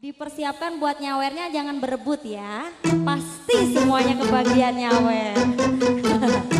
Dipersiapkan buat nyawernya jangan berebut ya. Pasti semuanya kebagian nyawer.